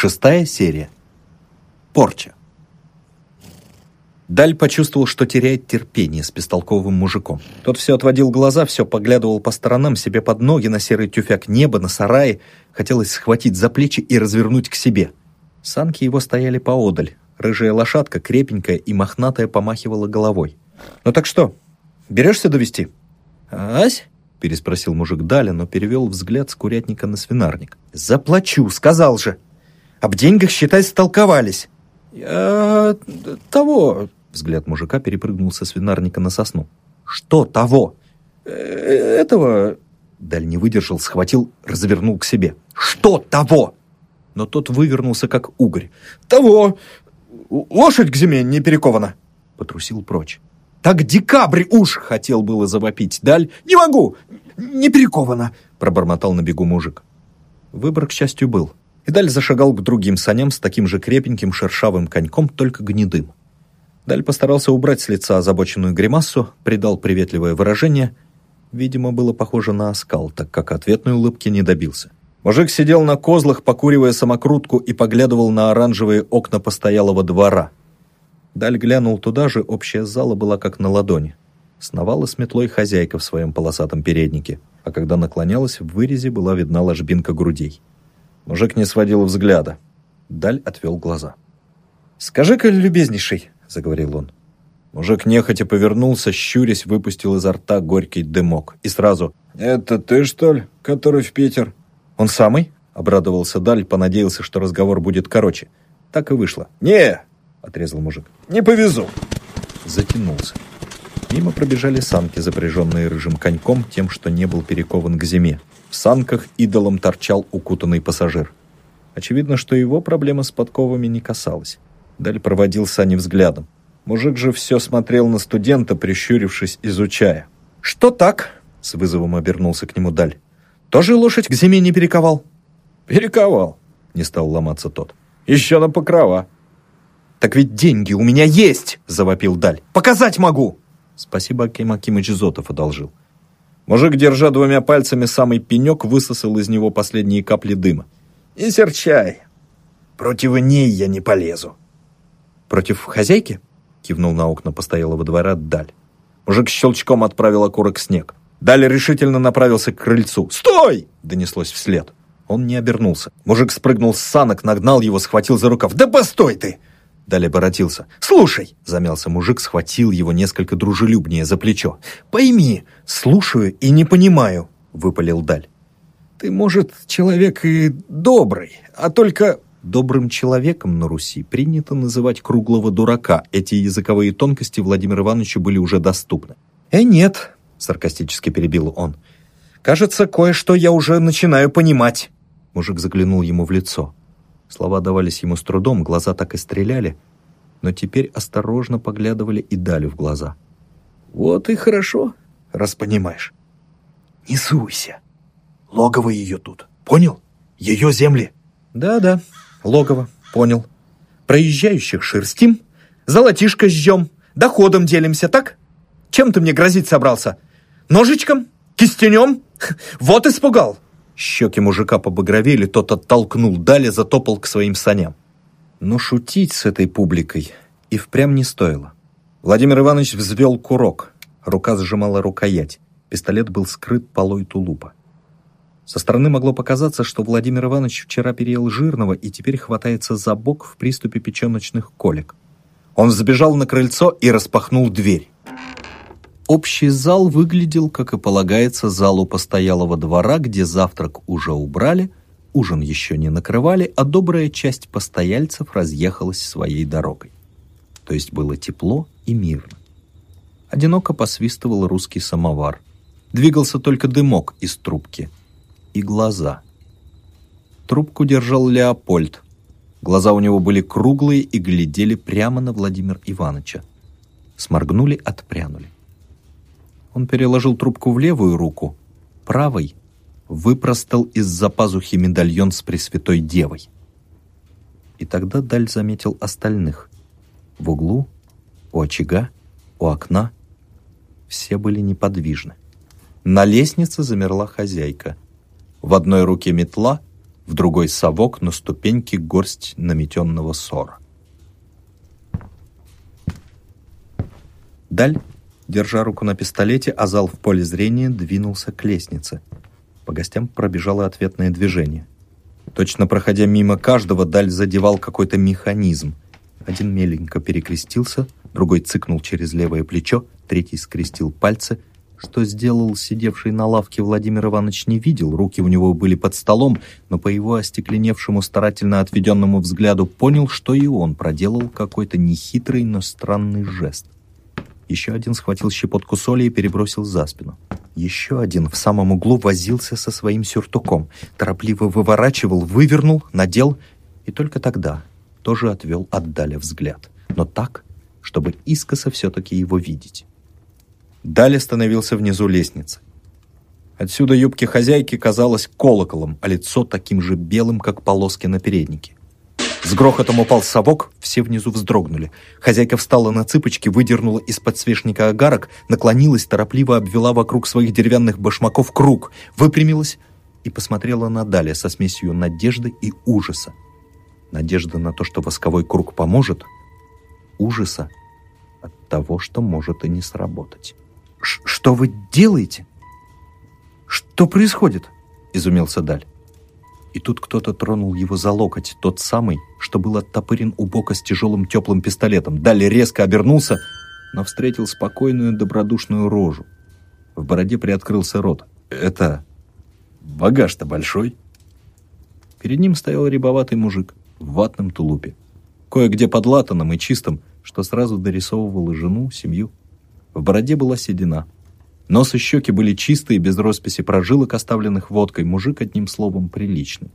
Шестая серия. Порча. Даль почувствовал, что теряет терпение с пестолковым мужиком. Тот все отводил глаза, все поглядывал по сторонам, себе под ноги, на серый тюфяк неба, на сараи. Хотелось схватить за плечи и развернуть к себе. Санки его стояли поодаль. Рыжая лошадка, крепенькая и мохнатая, помахивала головой. «Ну так что, берешься довести?» «Ась?» — переспросил мужик Даля, но перевел взгляд с курятника на свинарник. «Заплачу, сказал же! Об деньгах, считай, столковались!» «Я... того...» Взгляд мужика перепрыгнул со свинарника на сосну. «Что того?» «Э, «Этого...» Даль не выдержал, схватил, развернул к себе. «Что того?» Но тот вывернулся, как угорь. «Того! Лошадь к зиме не перекована!» Потрусил прочь. «Так декабрь уж!» — хотел было завопить Даль. «Не могу! Не перекована!» — пробормотал на бегу мужик. Выбор, к счастью, был. И Даль зашагал к другим саням с таким же крепеньким шершавым коньком, только гнедым. Даль постарался убрать с лица озабоченную гримассу, придал приветливое выражение. Видимо, было похоже на оскал, так как ответной улыбки не добился. Мужик сидел на козлах, покуривая самокрутку и поглядывал на оранжевые окна постоялого двора. Даль глянул туда же, общая зала была как на ладони. Сновала с метлой хозяйка в своем полосатом переднике, а когда наклонялась, в вырезе была видна ложбинка грудей. Мужик не сводил взгляда. Даль отвел глаза. «Скажи-ка, любезнейший», — заговорил он. Мужик нехотя повернулся, щурясь, выпустил изо рта горький дымок. И сразу «Это ты, что ли, который в Питер?» «Он самый?» — обрадовался Даль, понадеялся, что разговор будет короче. Так и вышло. «Не!» — отрезал мужик. «Не повезу!» Затянулся. Мимо пробежали санки, запряженные рыжим коньком, тем, что не был перекован к зиме. В санках идолом торчал укутанный пассажир. Очевидно, что его проблема с подковами не касалась. Даль проводил сани взглядом. Мужик же все смотрел на студента, прищурившись, изучая. «Что так?» — с вызовом обернулся к нему Даль. «Тоже лошадь к зиме не перековал?» «Перековал», — не стал ломаться тот. «Еще на покрова». «Так ведь деньги у меня есть!» — завопил Даль. «Показать могу!» Спасибо, Аким Акимыч Зотов одолжил. Мужик, держа двумя пальцами самый пенек, высосал из него последние капли дыма. «И серчай! Против ней я не полезу!» «Против хозяйки?» — кивнул на окна постоялого двора Даль. Мужик щелчком отправил окурок снег. Даль решительно направился к крыльцу. «Стой!» — донеслось вслед. Он не обернулся. Мужик спрыгнул с санок, нагнал его, схватил за рукав. «Да постой ты!» Далее оборотился. «Слушай!» — замялся мужик, схватил его несколько дружелюбнее за плечо. «Пойми, слушаю и не понимаю», — выпалил Даль. «Ты, может, человек и добрый, а только...» Добрым человеком на Руси принято называть круглого дурака. Эти языковые тонкости Владимиру Ивановичу были уже доступны. «Э, нет», — саркастически перебил он. «Кажется, кое-что я уже начинаю понимать». Мужик заглянул ему в лицо. Слова давались ему с трудом, глаза так и стреляли, но теперь осторожно поглядывали и дали в глаза. «Вот и хорошо, раз понимаешь. Не суйся. Логово ее тут. Понял? Ее земли». «Да-да, логово. Понял. Проезжающих шерстим, золотишко жжем, доходом делимся, так? Чем ты мне грозить собрался? Ножичком? Кистенем? Вот испугал!» Щеки мужика побагровели, тот оттолкнул, далее затопал к своим саням. Но шутить с этой публикой и впрямь не стоило. Владимир Иванович взвел курок. Рука сжимала рукоять. Пистолет был скрыт полой тулупа. Со стороны могло показаться, что Владимир Иванович вчера переел жирного и теперь хватается за бок в приступе печеночных колик. Он взбежал на крыльцо и распахнул дверь. Общий зал выглядел, как и полагается, залу постоялого двора, где завтрак уже убрали, ужин еще не накрывали, а добрая часть постояльцев разъехалась своей дорогой. То есть было тепло и мирно. Одиноко посвистывал русский самовар. Двигался только дымок из трубки. И глаза. Трубку держал Леопольд. Глаза у него были круглые и глядели прямо на Владимира Ивановича. Сморгнули, отпрянули. Он переложил трубку в левую руку, правой выпростал из-за пазухи медальон с Пресвятой Девой. И тогда Даль заметил остальных. В углу, у очага, у окна. Все были неподвижны. На лестнице замерла хозяйка. В одной руке метла, в другой совок на ступеньке горсть наметенного ссора. Даль, держа руку на пистолете, а зал в поле зрения двинулся к лестнице. По гостям пробежало ответное движение. Точно проходя мимо каждого, Даль задевал какой-то механизм. Один меленько перекрестился, другой цыкнул через левое плечо, третий скрестил пальцы. Что сделал сидевший на лавке Владимир Иванович не видел, руки у него были под столом, но по его остекленевшему старательно отведенному взгляду понял, что и он проделал какой-то нехитрый, но странный жест. Еще один схватил щепотку соли и перебросил за спину. Еще один в самом углу возился со своим сюртуком, торопливо выворачивал, вывернул, надел, и только тогда тоже отвел отдаля взгляд. Но так, чтобы искоса все-таки его видеть. Далее становился внизу лестницы. Отсюда юбки хозяйки казалось колоколом, а лицо таким же белым, как полоски на переднике. С грохотом упал совок, все внизу вздрогнули. Хозяйка встала на цыпочки, выдернула из подсвечника огарок, наклонилась, торопливо обвела вокруг своих деревянных башмаков круг, выпрямилась и посмотрела на Даля со смесью надежды и ужаса. Надежда на то, что восковой круг поможет, ужаса от того, что может и не сработать. «Что вы делаете? Что происходит?» — изумился Даль. И тут кто-то тронул его за локоть, тот самый, что был оттопырен у бока с тяжелым теплым пистолетом. Далее резко обернулся, но встретил спокойную добродушную рожу. В бороде приоткрылся рот. «Это... багаж-то большой?» Перед ним стоял рябоватый мужик в ватном тулупе. Кое-где подлатанном и чистом, что сразу дорисовывало жену, семью. В бороде была седина. Нос и щеки были чистые, без росписи прожилок, оставленных водкой. Мужик, одним словом, приличный.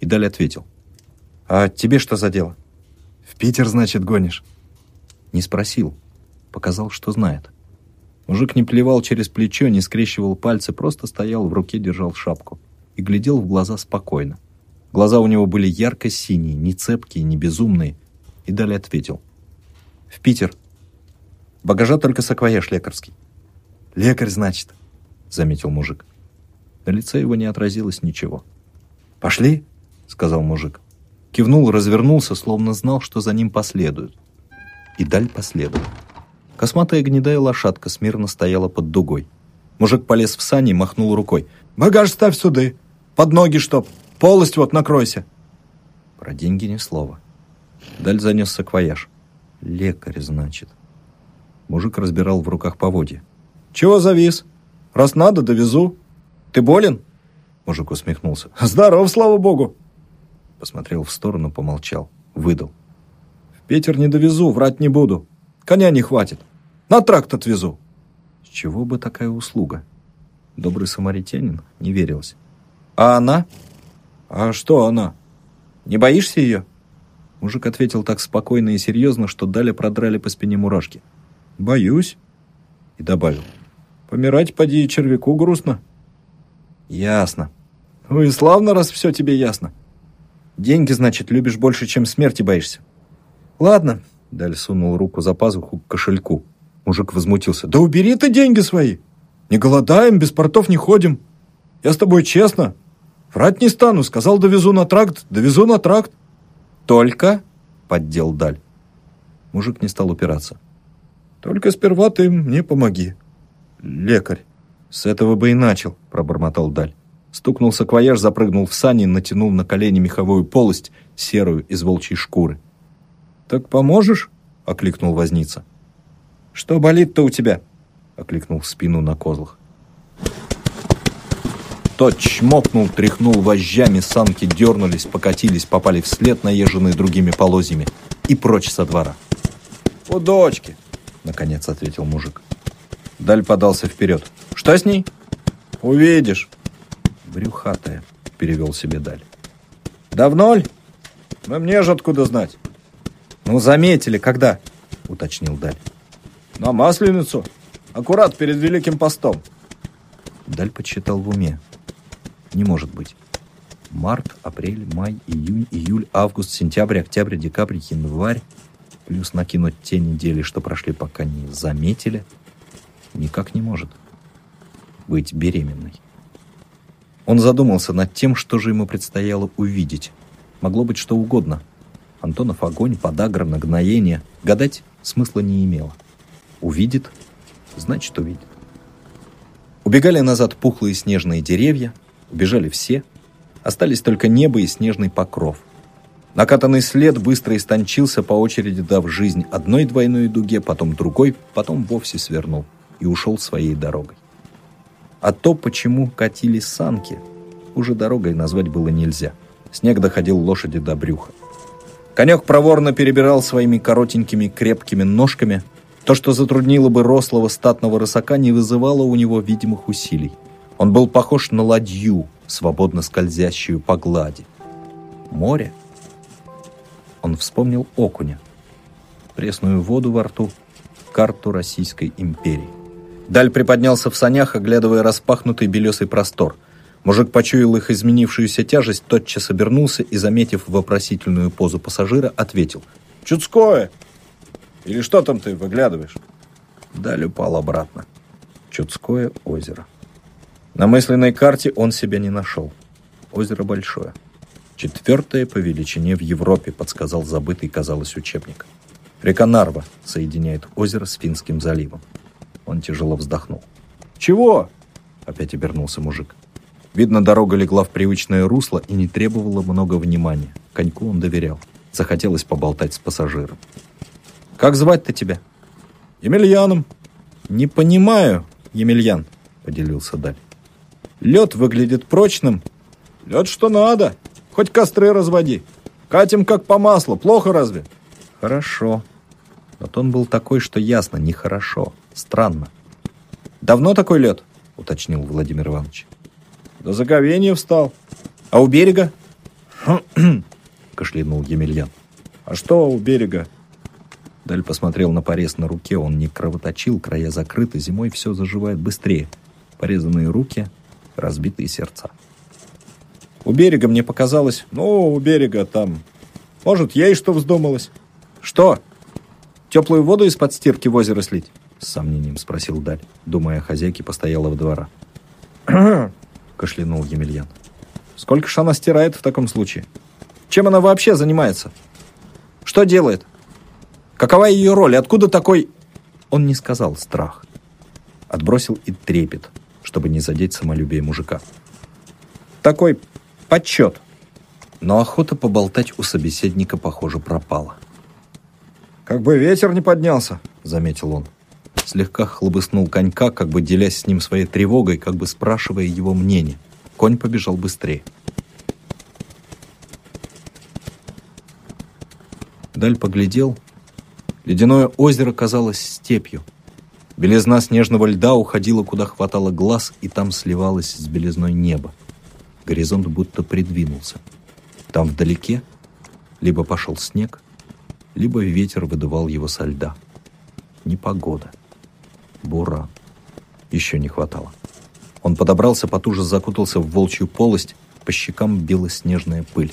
И далее ответил. «А тебе что за дело?» «В Питер, значит, гонишь?» Не спросил. Показал, что знает. Мужик не плевал через плечо, не скрещивал пальцы, просто стоял в руке, держал шапку. И глядел в глаза спокойно. Глаза у него были ярко-синие, не цепкие, не безумные. И далее ответил. «В Питер. Багажа только саквояж лекарский». «Лекарь, значит», — заметил мужик. На лице его не отразилось ничего. «Пошли», — сказал мужик. Кивнул, развернулся, словно знал, что за ним последуют. И даль последовал. Косматая гнедая лошадка смирно стояла под дугой. Мужик полез в сани и махнул рукой. «Багаж ставь сюда! Под ноги чтоб! Полость вот накройся!» Про деньги ни слова. Даль занес саквояж. «Лекарь, значит». Мужик разбирал в руках поводья. «Чего завис? Раз надо, довезу. Ты болен?» Мужик усмехнулся. «Здоров, слава богу!» Посмотрел в сторону, помолчал. Выдал. «В Питер не довезу, врать не буду. Коня не хватит. На тракт отвезу». С чего бы такая услуга? Добрый самаритянин не верилось. «А она?» «А что она? Не боишься ее?» Мужик ответил так спокойно и серьезно, что дали продрали по спине мурашки. «Боюсь». И добавил. Помирать, поди, червяку грустно. Ясно. Ну и славно, раз все тебе ясно. Деньги, значит, любишь больше, чем смерти боишься. Ладно. Даль сунул руку за пазуху к кошельку. Мужик возмутился. Да убери ты деньги свои. Не голодаем, без портов не ходим. Я с тобой честно. Врать не стану. Сказал, довезу на тракт. Довезу на тракт. Только, поддел Даль. Мужик не стал упираться. Только сперва ты мне помоги лекарь. С этого бы и начал, пробормотал Даль. Стукнул саквояж, запрыгнул в сани, натянул на колени меховую полость, серую из волчьей шкуры. «Так поможешь?» — окликнул возница. «Что болит-то у тебя?» — окликнул спину на козлах. Тот чмокнул, тряхнул вожжами, санки дернулись, покатились, попали вслед, наезженные другими полозьями, и прочь со двора. «У дочки!» — наконец ответил мужик. Даль подался вперед. «Что с ней?» «Увидишь». «Брюхатая», — перевел себе Даль. «Давно ли? Но мне же откуда знать?» «Ну, заметили, когда?» — уточнил Даль. «На Масленицу. Аккурат перед Великим постом». Даль подсчитал в уме. «Не может быть. Март, апрель, май, июнь, июль, август, сентябрь, октябрь, декабрь, январь. Плюс накинуть те недели, что прошли, пока не заметили» никак не может быть беременной. Он задумался над тем, что же ему предстояло увидеть. Могло быть что угодно. Антонов огонь, подагра, нагноение. Гадать смысла не имело. Увидит, значит увидит. Убегали назад пухлые снежные деревья, убежали все, остались только небо и снежный покров. Накатанный след быстро истончился, по очереди дав жизнь одной двойной дуге, потом другой, потом вовсе свернул и ушел своей дорогой. А то, почему катили санки, уже дорогой назвать было нельзя. Снег доходил лошади до брюха. Конек проворно перебирал своими коротенькими крепкими ножками. То, что затруднило бы рослого статного рысака, не вызывало у него видимых усилий. Он был похож на ладью, свободно скользящую по глади. Море? Он вспомнил окуня, пресную воду во рту, карту Российской империи. Даль приподнялся в санях, оглядывая распахнутый белесый простор. Мужик почуял их изменившуюся тяжесть, тотчас обернулся и, заметив вопросительную позу пассажира, ответил. «Чудское! Или что там ты выглядываешь?» Даль упал обратно. Чудское озеро. На мысленной карте он себя не нашел. Озеро большое. Четвертое по величине в Европе, подсказал забытый, казалось, учебник. Река Нарва соединяет озеро с Финским заливом. Он тяжело вздохнул. «Чего?» — опять обернулся мужик. Видно, дорога легла в привычное русло и не требовала много внимания. Коньку он доверял. Захотелось поболтать с пассажиром. «Как звать-то тебя?» «Емельяном». «Не понимаю, Емельян», — поделился Даль. «Лед выглядит прочным». «Лед что надо. Хоть костры разводи. Катим как по маслу. Плохо разве?» «Хорошо». Вот он был такой, что ясно, нехорошо. Странно. «Давно такой лед?» — уточнил Владимир Иванович. «До заговения встал». «А у берега?» кашлянул Емельян. «А что у берега?» Даль посмотрел на порез на руке. Он не кровоточил, края закрыты. Зимой все заживает быстрее. Порезанные руки, разбитые сердца. «У берега мне показалось...» «Ну, у берега там... Может, ей что вздумалось?» «Что? Теплую воду из-под стирки в озеро слить?» С сомнением спросил Даль, думая о хозяйке постоялого двора. кашлянул Емельян. «Сколько ж она стирает в таком случае? Чем она вообще занимается? Что делает? Какова ее роль? Откуда такой...» Он не сказал страх. Отбросил и трепет, чтобы не задеть самолюбие мужика. «Такой подсчет». Но охота поболтать у собеседника, похоже, пропала. «Как бы ветер не поднялся», — заметил он слегка хлобыснул конька, как бы делясь с ним своей тревогой, как бы спрашивая его мнение. Конь побежал быстрее. Даль поглядел. Ледяное озеро казалось степью. Белизна снежного льда уходила, куда хватало глаз, и там сливалась с белизной неба. Горизонт будто придвинулся. Там вдалеке либо пошел снег, либо ветер выдувал его со льда. Непогода. Буран. Еще не хватало. Он подобрался, потуже закутался в волчью полость, по щекам била снежная пыль.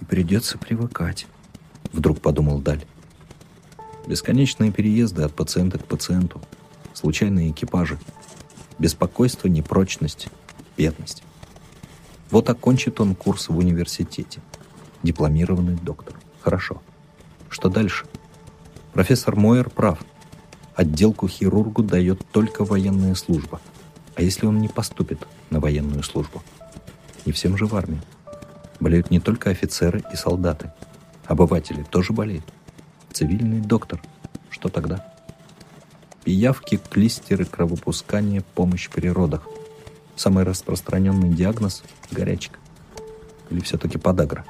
«И придется привыкать», — вдруг подумал Даль. Бесконечные переезды от пациента к пациенту, случайные экипажи, беспокойство, непрочность, бедность. Вот окончит он курс в университете. Дипломированный доктор. Хорошо. Что дальше? Профессор Мойер прав — Отделку хирургу дает только военная служба. А если он не поступит на военную службу? Не всем же в армии. Болеют не только офицеры и солдаты. Обыватели тоже болеют. Цивильный доктор. Что тогда? Пиявки, клистеры, кровопускание, помощь при родах. Самый распространенный диагноз – горячка. Или все-таки подагра?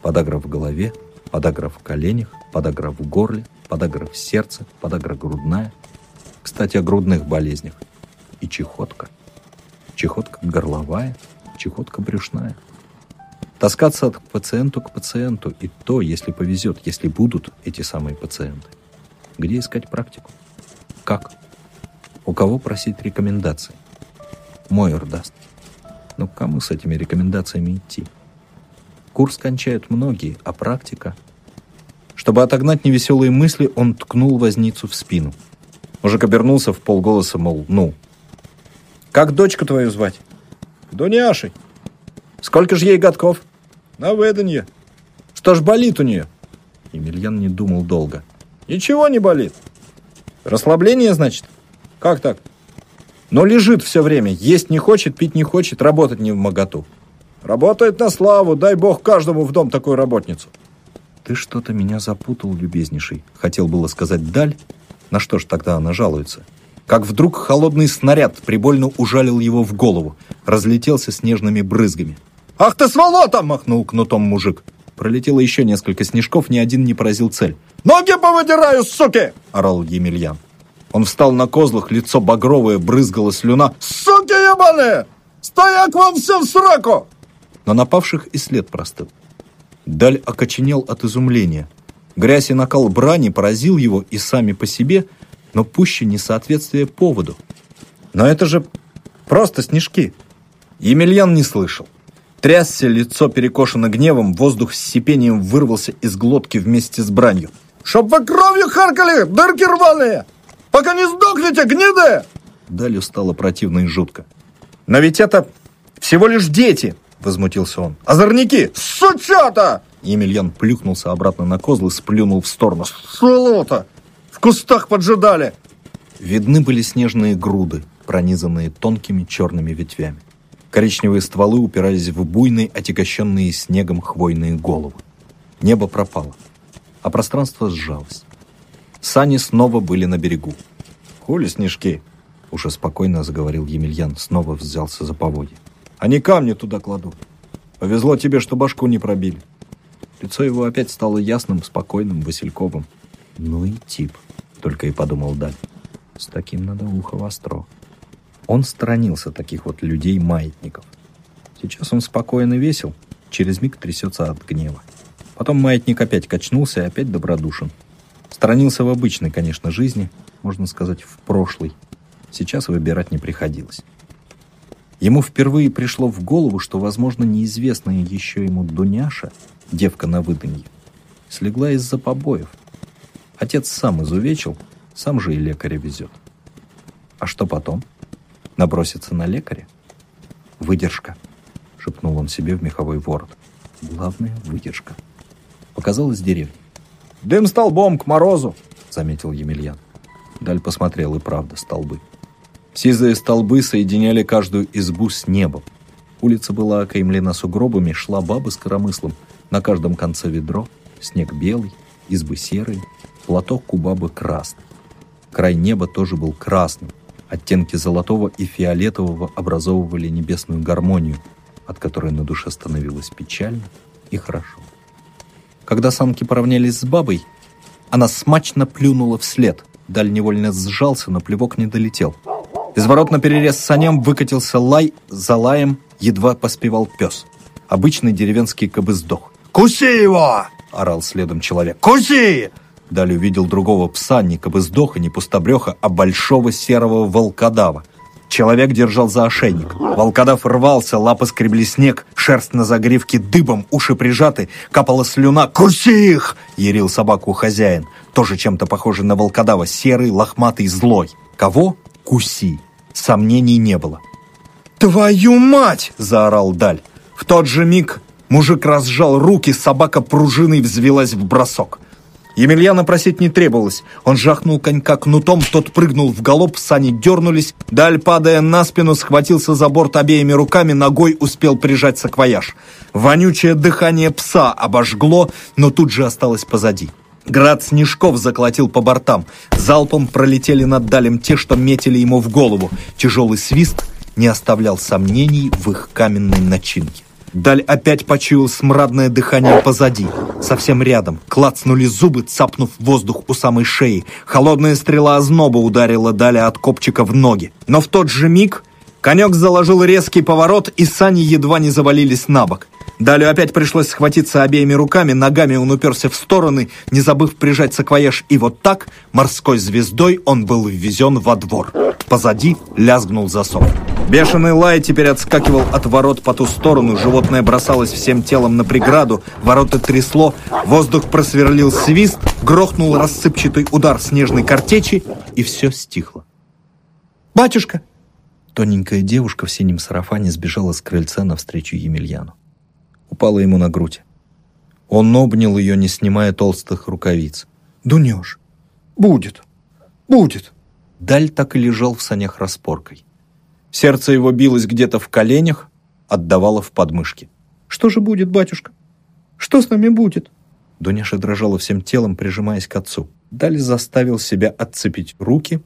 Подагра в голове, подагра в коленях, подагра в горле, подагра в сердце, подагра грудная. Кстати, о грудных болезнях. И чехотка. Чехотка горловая, чехотка брюшная. Таскаться от пациенту к пациенту, и то, если повезет, если будут эти самые пациенты. Где искать практику? Как? У кого просить рекомендаций? Мойер даст. Но к кому с этими рекомендациями идти? Курс кончают многие, а практика чтобы отогнать невеселые мысли, он ткнул возницу в спину. Мужик обернулся в полголоса, мол, ну. «Как дочку твою звать?» Дуняшей. Сколько же ей годков? На выданье. Что ж болит у нее? Емельян не думал долго. Ничего не болит. Расслабление, значит? Как так? Но лежит все время, есть не хочет, пить не хочет, работать не в моготу. Работает на славу, дай бог каждому в дом такую работницу. Ты что-то меня запутал, любезнейший. Хотел было сказать «даль». На что ж тогда она жалуется? Как вдруг холодный снаряд прибольно ужалил его в голову, разлетелся снежными брызгами. «Ах ты сволота!» — махнул кнутом мужик. Пролетело еще несколько снежков, ни один не поразил цель. «Ноги повыдираю, суки!» — орал Емельян. Он встал на козлах, лицо багровое, брызгала слюна. «Суки ебаные! Стояк вам все в сроку!» Но напавших и след простыл. Даль окоченел от изумления. Грязь и накал брани поразил его и сами по себе, но пуще несоответствие поводу. Но это же просто снежки. Емельян не слышал. Трясся, лицо перекошено гневом, воздух с сипением вырвался из глотки вместе с бранью. «Чтоб вы кровью харкали, дырки рваные! Пока не сдохнете, гниды!» Далее стало противно и жутко. «Но ведь это всего лишь дети!» — возмутился он. «Озорники! Сучата!» Емельян плюхнулся обратно на козлы, сплюнул в сторону. «Сволота! В кустах поджидали!» Видны были снежные груды, пронизанные тонкими черными ветвями. Коричневые стволы упирались в буйные, отягощенные снегом хвойные головы. Небо пропало, а пространство сжалось. Сани снова были на берегу. «Хули снежки?» — уже спокойно заговорил Емельян, снова взялся за поводья. «Они камни туда кладут. Повезло тебе, что башку не пробили». Лицо его опять стало ясным, спокойным, васильковым. «Ну и тип», — только и подумал Даль. «С таким надо ухо востро». Он сторонился таких вот людей-маятников. Сейчас он спокойно весел, через миг трясется от гнева. Потом маятник опять качнулся и опять добродушен. Сторонился в обычной, конечно, жизни, можно сказать, в прошлой. Сейчас выбирать не приходилось. Ему впервые пришло в голову, что, возможно, неизвестная еще ему Дуняша, девка на выданье, слегла из-за побоев. Отец сам изувечил, сам же и лекаря везет. А что потом? — Наброситься на лекаря? Выдержка, шепнул он себе в меховой ворот. Главное — выдержка. Показалась деревня. «Дым столбом к морозу!» — заметил Емельян. Даль посмотрел, и правда, столбы. Сизые столбы соединяли каждую избу с небом. Улица была окаймлена сугробами, шла баба с коромыслом. На каждом конце ведро, снег белый, избы серые, платок у бабы красный. Край неба тоже был красным, Оттенки золотого и фиолетового образовывали небесную гармонию, от которой на душе становилось печально и хорошо. Когда самки поравнялись с бабой, она смачно плюнула вслед. Даль невольно сжался, но плевок не долетел. Из ворот на перерез саням выкатился лай, за лаем едва поспевал пес. Обычный деревенский кобыздох. «Куси его!» — орал следом человек. «Куси!» Далее увидел другого пса, не кобыздоха, не пустобреха, а большого серого волкодава. Человек держал за ошейник. Волкодав рвался, лапы скребли снег, шерсть на загривке дыбом, уши прижаты, капала слюна. «Куси их!» — ярил собаку хозяин. Тоже чем-то похожий на волкодава, серый, лохматый, злой. Кого? Куси. Сомнений не было. «Твою мать!» — заорал Даль. В тот же миг мужик разжал руки, собака пружиной взвелась в бросок. Емельяна просить не требовалось. Он жахнул конька кнутом, тот прыгнул в галоп, сани дернулись. Даль, падая на спину, схватился за борт обеими руками, ногой успел прижать саквояж. Вонючее дыхание пса обожгло, но тут же осталось позади. Град снежков заколотил по бортам. Залпом пролетели над Далем те, что метили ему в голову. Тяжелый свист не оставлял сомнений в их каменной начинке. Даль опять почуял смрадное дыхание позади. Совсем рядом. Клацнули зубы, цапнув воздух у самой шеи. Холодная стрела озноба ударила Даля от копчика в ноги. Но в тот же миг конек заложил резкий поворот, и сани едва не завалились на бок. Далю опять пришлось схватиться обеими руками, ногами он уперся в стороны, не забыв прижать саквояж, и вот так, морской звездой, он был ввезен во двор. Позади лязгнул засов. Бешеный лай теперь отскакивал от ворот по ту сторону, животное бросалось всем телом на преграду, ворота трясло, воздух просверлил свист, грохнул рассыпчатый удар снежной картечи, и все стихло. «Батюшка! Тоненькая девушка в синем сарафане сбежала с крыльца навстречу Емельяну. Упала ему на грудь. Он обнял ее, не снимая толстых рукавиц. «Дунешь! Будет! Будет!» Даль так и лежал в санях распоркой. Сердце его билось где-то в коленях, отдавало в подмышке. «Что же будет, батюшка? Что с нами будет?» Дуняша дрожала всем телом, прижимаясь к отцу. Даль заставил себя отцепить руки,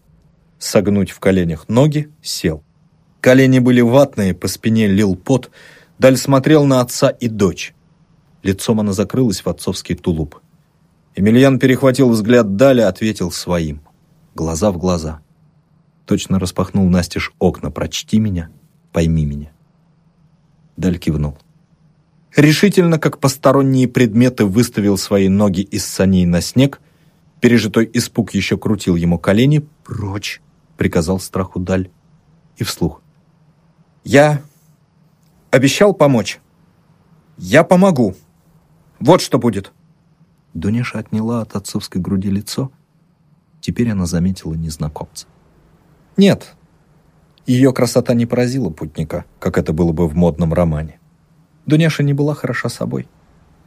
согнуть в коленях ноги, сел. Колени были ватные, по спине лил пот. Даль смотрел на отца и дочь. Лицом она закрылась в отцовский тулуп. Емельян перехватил взгляд Даля, ответил своим. Глаза в глаза. Точно распахнул настежь окна. «Прочти меня, пойми меня». Даль кивнул. Решительно, как посторонние предметы, выставил свои ноги из саней на снег. Пережитой испуг еще крутил ему колени. «Прочь!» — приказал страху Даль. И вслух. «Я обещал помочь. Я помогу. Вот что будет!» Дуняша отняла от отцовской груди лицо. Теперь она заметила незнакомца. Нет, ее красота не поразила путника, как это было бы в модном романе. Дуняша не была хороша собой.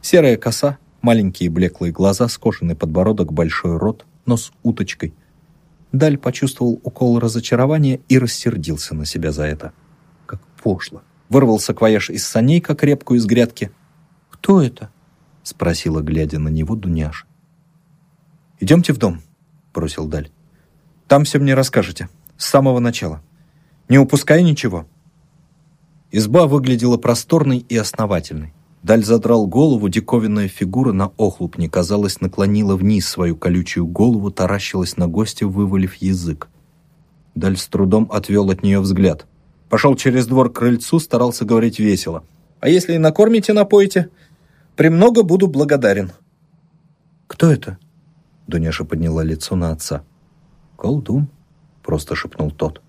Серая коса, маленькие блеклые глаза, скошенный подбородок, большой рот, нос уточкой. Даль почувствовал укол разочарования и рассердился на себя за это. Как пошло. Вырвался квояж из саней, как репку из грядки. «Кто это?» — спросила, глядя на него Дуняша. «Идемте в дом», — бросил Даль. «Там все мне расскажете. С самого начала. Не упускай ничего». Изба выглядела просторной и основательной. Даль задрал голову, диковинная фигура на охлупне, казалось, наклонила вниз свою колючую голову, таращилась на гостя, вывалив язык. Даль с трудом отвел от нее взгляд. Пошел через двор к крыльцу, старался говорить весело. «А если и накормите, напоите, премного буду благодарен». «Кто это?» Дуняша подняла лицо на отца. «Колдун», — просто шепнул тот.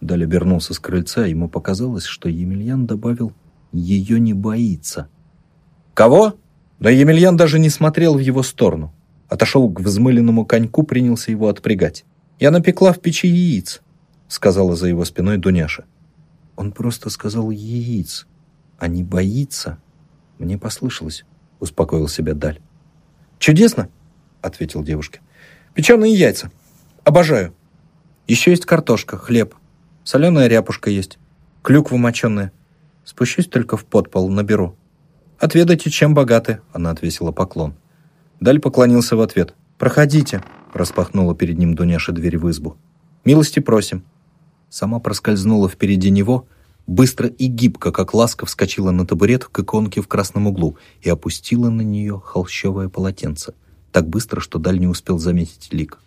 Даль обернулся с крыльца, ему показалось, что Емельян добавил «ее не боится». «Кого?» Да Емельян даже не смотрел в его сторону. Отошел к взмыленному коньку, принялся его отпрягать. «Я напекла в печи яиц», — сказала за его спиной Дуняша. Он просто сказал «яиц», а не «боится». Мне послышалось, — успокоил себя Даль. «Чудесно!» — ответил девушке. «Печеные яйца. Обожаю. Еще есть картошка, хлеб. Соленая ряпушка есть. Клюква моченая. Спущусь только в подпол, наберу. Отведайте, чем богаты», — она отвесила поклон. Даль поклонился в ответ. «Проходите», — распахнула перед ним Дуняша дверь в избу. «Милости просим». Сама проскользнула впереди него, быстро и гибко, как ласка, вскочила на табурет к иконке в красном углу и опустила на нее холщовое полотенце, так быстро, что Даль не успел заметить лик.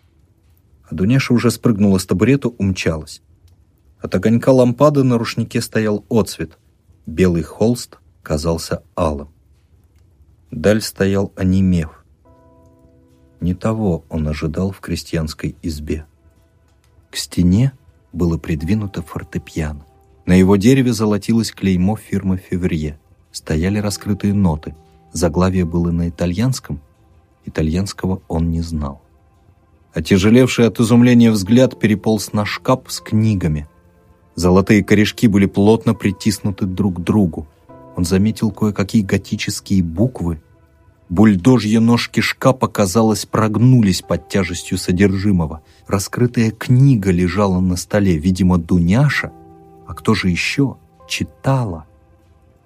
А Дуняша уже спрыгнула с табурета, умчалась. От огонька лампады на рушнике стоял отцвет. Белый холст казался алым. Даль стоял онемев. Не того он ожидал в крестьянской избе. К стене было придвинуто фортепиано. На его дереве золотилось клеймо фирмы «Феврье». Стояли раскрытые ноты. Заглавие было на итальянском. Итальянского он не знал. Отяжелевший от изумления взгляд переполз на шкаф с книгами. Золотые корешки были плотно притиснуты друг к другу. Он заметил кое-какие готические буквы. Бульдожьи ножки шкафа, казалось, прогнулись под тяжестью содержимого. Раскрытая книга лежала на столе. Видимо, Дуняша, а кто же еще, читала,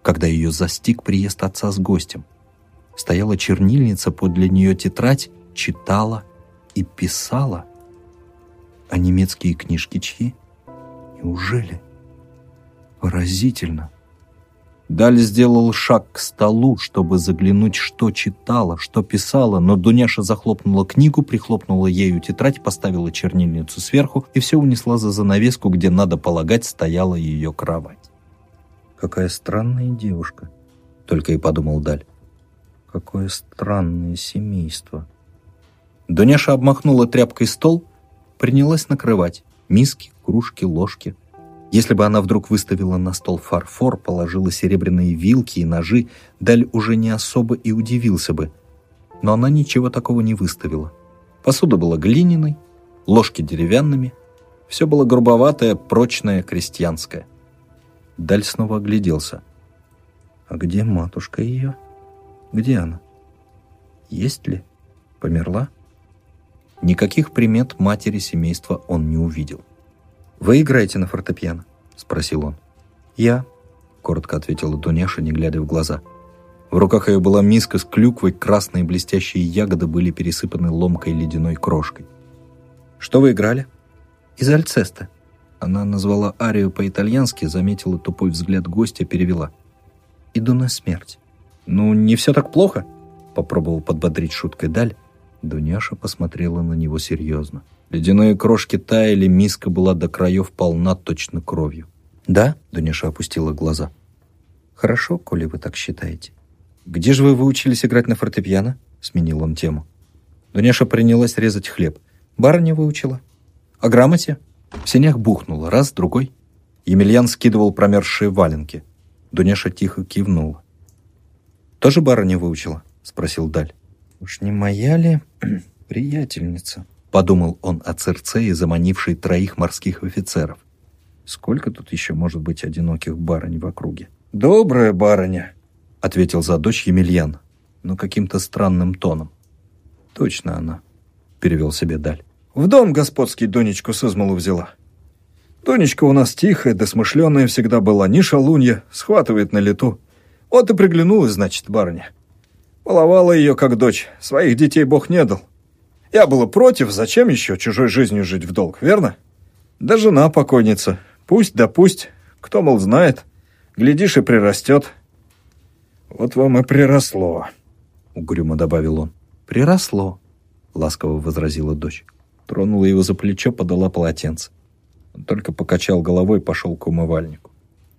когда ее застиг приезд отца с гостем. Стояла чернильница, подле нее тетрадь, читала и писала. А немецкие книжки чьи? Неужели? Поразительно. Даль сделал шаг к столу, чтобы заглянуть, что читала, что писала, но Дуняша захлопнула книгу, прихлопнула ею тетрадь, поставила чернильницу сверху и все унесла за занавеску, где, надо полагать, стояла ее кровать. «Какая странная девушка», — только и подумал Даль. «Какое странное семейство». Дуняша обмахнула тряпкой стол, принялась накрывать миски, кружки, ложки. Если бы она вдруг выставила на стол фарфор, положила серебряные вилки и ножи, Даль уже не особо и удивился бы. Но она ничего такого не выставила. Посуда была глиняной, ложки деревянными, Все было грубоватое, прочное, крестьянское. Даль снова огляделся. А где матушка ее? Где она? Есть ли? Померла? Никаких примет матери семейства он не увидел. «Вы играете на фортепиано?» — спросил он. «Я», — коротко ответила Дуняша, не глядя в глаза. В руках ее была миска с клюквой, красные блестящие ягоды были пересыпаны ломкой ледяной крошкой. «Что вы играли?» «Из Альцеста». Она назвала арию по-итальянски, заметила тупой взгляд гостя, перевела. «Иду на смерть». «Ну, не все так плохо?» Попробовал подбодрить шуткой Даль. Дуняша посмотрела на него серьезно. Ледяные крошки таяли, миска была до краев полна точно кровью. «Да?» — Дуняша опустила глаза. «Хорошо, коли вы так считаете». «Где же вы выучились играть на фортепиано?» — сменил он тему. Дуняша принялась резать хлеб. «Барыня выучила». «О грамоте?» В сенях бухнуло. Раз, другой. Емельян скидывал промерзшие валенки. Дуняша тихо кивнула. «Тоже барыня выучила?» — спросил Даль. «Уж не моя ли приятельница?» — подумал он о Церцее, заманившей троих морских офицеров. Сколько тут еще может быть одиноких барынь в округе? «Добрая барыня», — ответил за дочь Емельян, но каким-то странным тоном. «Точно она», — перевел себе Даль. «В дом господский Донечку с измалу взяла. Донечка у нас тихая, да смышленая всегда была, не шалунья, схватывает на лету. Вот и приглянулась, значит, барыня. Половала ее как дочь, своих детей Бог не дал. Я было против, зачем еще чужой жизнью жить в долг, верно? Да жена покойница, пусть да пусть, кто, мол, знает, глядишь и прирастет». «Вот вам и приросло», — угрюмо добавил он. «Приросло», — ласково возразила дочь. Тронула его за плечо, подала полотенце. Он только покачал головой и пошел к умывальнику.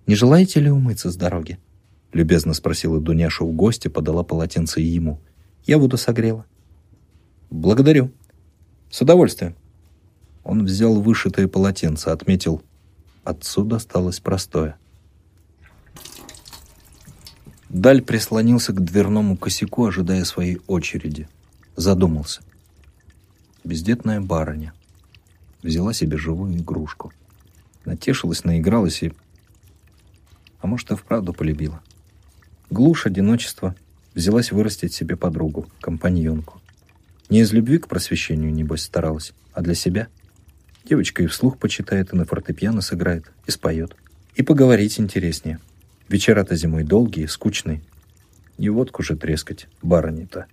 «Не желаете ли умыться с дороги?» — любезно спросила Дуняша у гостя, подала полотенце и ему. «Я воду согрела». «Благодарю. С удовольствием». Он взял вышитое полотенце, отметил. Отсюда осталось простое. Даль прислонился к дверному косяку, ожидая своей очереди. Задумался. Бездетная барыня. Взяла себе живую игрушку. Натешилась, наигралась и... А может, и вправду полюбила. Глушь одиночества взялась вырастить себе подругу, компаньонку. Не из любви к просвещению, небось, старалась, а для себя. Девочка и вслух почитает, и на фортепиано сыграет, и споет. И поговорить интереснее — Вечера-то зимой долгие, скучные. Не водку же трескать, барыни-то.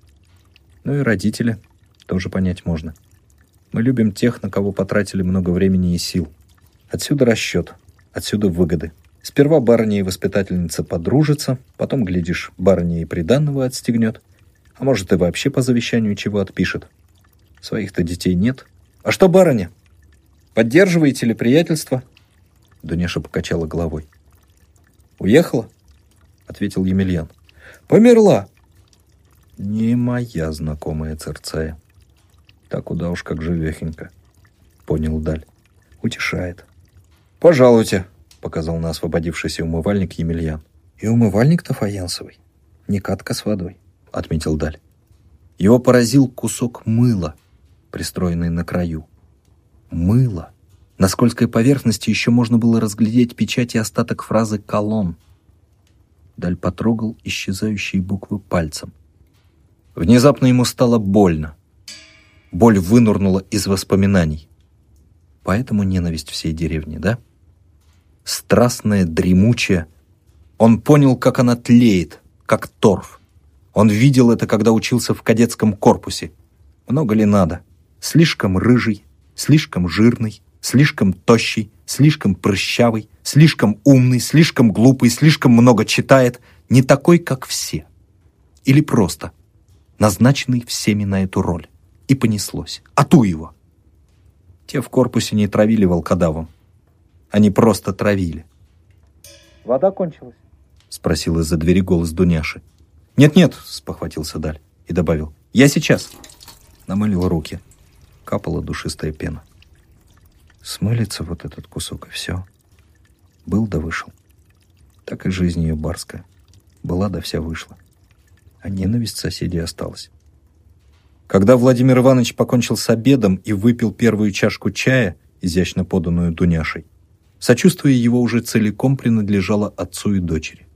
Ну и родители, тоже понять можно. Мы любим тех, на кого потратили много времени и сил. Отсюда расчет, отсюда выгоды. Сперва барыня и воспитательница подружатся, потом, глядишь, барыня и приданного отстегнет, а может и вообще по завещанию чего отпишет. Своих-то детей нет. А что барыня? Поддерживаете ли приятельство? Дуняша покачала головой. «Уехала?» — ответил Емельян. «Померла!» «Не моя знакомая Церцея. Так куда уж как живехенько», — понял Даль. «Утешает». «Пожалуйте», — показал на освободившийся умывальник Емельян. «И умывальник-то фаянсовый, не катка с водой», — отметил Даль. Его поразил кусок мыла, пристроенный на краю. Мыло на скользкой поверхности еще можно было разглядеть печать и остаток фразы «колон». Даль потрогал исчезающие буквы пальцем. Внезапно ему стало больно. Боль вынурнула из воспоминаний. Поэтому ненависть всей деревни, да? Страстная, дремучая. Он понял, как она тлеет, как торф. Он видел это, когда учился в кадетском корпусе. Много ли надо? Слишком рыжий, слишком жирный, Слишком тощий, слишком прыщавый, слишком умный, слишком глупый, слишком много читает, не такой, как все. Или просто назначенный всеми на эту роль. И понеслось. А ту его! Те в корпусе не травили волкодавом. Они просто травили. «Вода кончилась?» — спросил из-за двери голос Дуняши. «Нет-нет», — спохватился Даль и добавил. «Я сейчас». Намылил руки. Капала душистая пена. Смылится вот этот кусок, и все. Был да вышел. Так и жизнь ее барская. Была да вся вышла. А ненависть соседей осталась. Когда Владимир Иванович покончил с обедом и выпил первую чашку чая, изящно поданную Дуняшей. Сочувствие его уже целиком принадлежало отцу и дочери.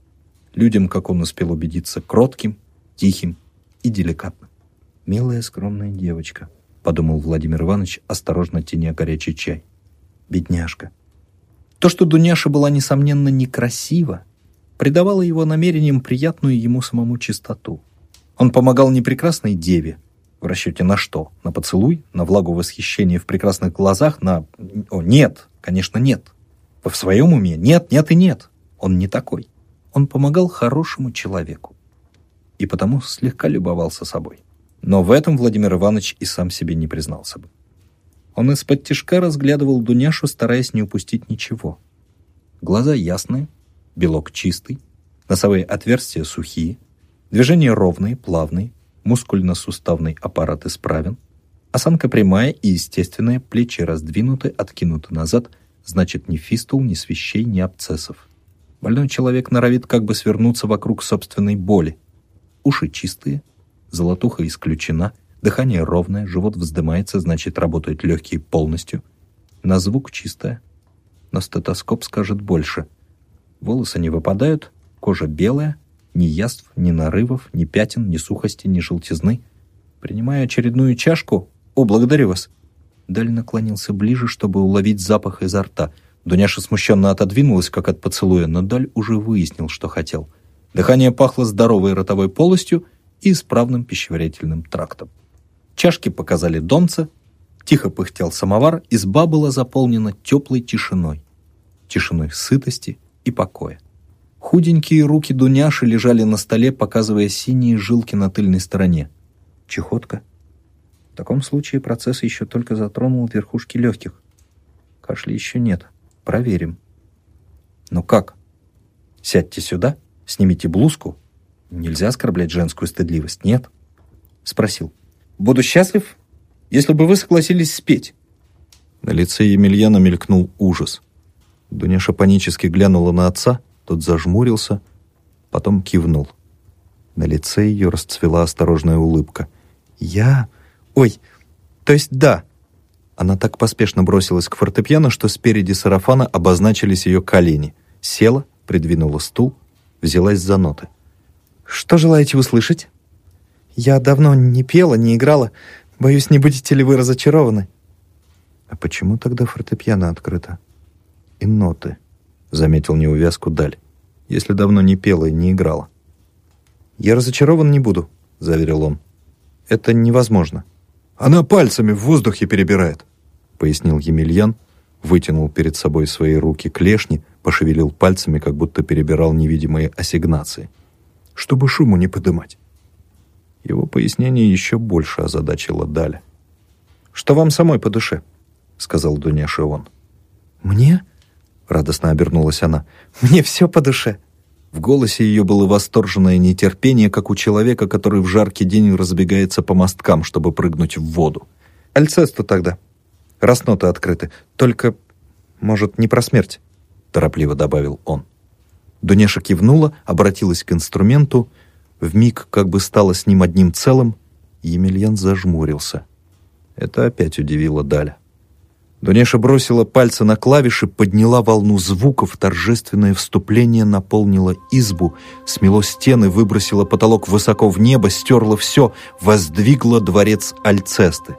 Людям, как он успел убедиться, кротким, тихим и деликатным. «Милая скромная девочка», — подумал Владимир Иванович, осторожно тяня горячий чай. «Бедняжка». То, что Дуняша была, несомненно, некрасива, придавало его намерениям приятную ему самому чистоту. Он помогал не прекрасной деве, в расчете на что? На поцелуй? На влагу восхищения в прекрасных глазах? На... О, нет, конечно, нет. В своем уме? Нет, нет и нет. Он не такой. Он помогал хорошему человеку. И потому слегка любовался собой. Но в этом Владимир Иванович и сам себе не признался бы. Он из-под тишка разглядывал Дуняшу, стараясь не упустить ничего. Глаза ясные, белок чистый, носовые отверстия сухие, движения ровные, плавные, мускульно-суставный аппарат исправен, осанка прямая и естественная, плечи раздвинуты, откинуты назад, значит ни фистул, ни свещей, ни абцессов. Больной человек норовит как бы свернуться вокруг собственной боли. Уши чистые, золотуха исключена, дыхание ровное, живот вздымается, значит работают легкие полностью. На звук чистая, но стетоскоп скажет больше. Волосы не выпадают, кожа белая, ни яств, ни нарывов, ни пятен, ни сухости, ни желтизны. Принимая очередную чашку, «О, благодарю вас!» Даль наклонился ближе, чтобы уловить запах изо рта. Дуняша смущенно отодвинулась, как от поцелуя, но Даль уже выяснил, что хотел. Дыхание пахло здоровой ротовой полостью и исправным пищеварительным трактом. Чашки показали донца, тихо пыхтел самовар, изба была заполнена теплой тишиной. Тишиной сытости и покоя. Худенькие руки Дуняши лежали на столе, показывая синие жилки на тыльной стороне. Чехотка. В таком случае процесс еще только затронул верхушки легких. Кашля еще нет. Проверим. Ну как? Сядьте сюда, снимите блузку. Нельзя оскорблять женскую стыдливость, нет? Спросил. Буду счастлив, если бы вы согласились спеть. На лице Емельяна мелькнул ужас. Дуняша панически глянула на отца — тот зажмурился, потом кивнул. На лице ее расцвела осторожная улыбка. «Я? Ой, то есть да!» Она так поспешно бросилась к фортепиано, что спереди сарафана обозначились ее колени. Села, придвинула стул, взялась за ноты. «Что желаете услышать?» «Я давно не пела, не играла. Боюсь, не будете ли вы разочарованы?» «А почему тогда фортепиано открыто?» «И ноты?» заметил неувязку Даль, если давно не пела и не играла. «Я разочарован не буду», — заверил он. «Это невозможно». «Она пальцами в воздухе перебирает», — пояснил Емельян, вытянул перед собой свои руки клешни, пошевелил пальцами, как будто перебирал невидимые ассигнации, чтобы шуму не подымать. Его пояснение еще больше озадачило Даля. «Что вам самой по душе?» — сказал Дуняше он. «Мне?» — радостно обернулась она. «Мне все по душе». В голосе ее было восторженное нетерпение, как у человека, который в жаркий день разбегается по мосткам, чтобы прыгнуть в воду. «Альцесту тогда. Раз ноты открыты. Только, может, не про смерть?» — торопливо добавил он. Дуняша кивнула, обратилась к инструменту, вмиг как бы стала с ним одним целым, Емельян зажмурился. Это опять удивило Даля. Дуняша бросила пальцы на клавиши, подняла волну звуков, торжественное вступление наполнило избу, смело стены, выбросило потолок высоко в небо, стерло все, воздвигло дворец Альцесты.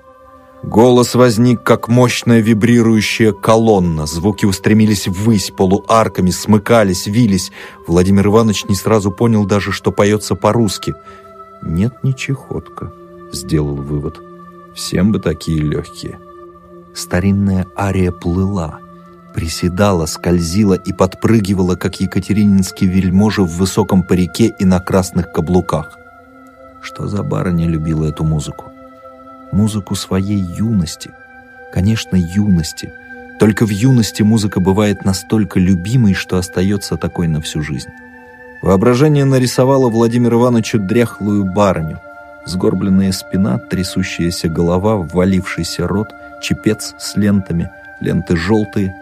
Голос возник, как мощная вибрирующая колонна. Звуки устремились ввысь, полуарками, смыкались, вились. Владимир Иванович не сразу понял даже, что поется по-русски. «Нет, не чехотка», — сделал вывод. «Всем бы такие легкие». Старинная ария плыла, приседала, скользила и подпрыгивала, как екатерининский вельможа в высоком парике и на красных каблуках. Что за барыня любила эту музыку? Музыку своей юности. Конечно, юности. Только в юности музыка бывает настолько любимой, что остается такой на всю жизнь. Воображение нарисовало Владимиру Ивановичу дряхлую барыню. Сгорбленная спина, трясущаяся голова, ввалившийся рот — чепец с лентами, ленты желтые.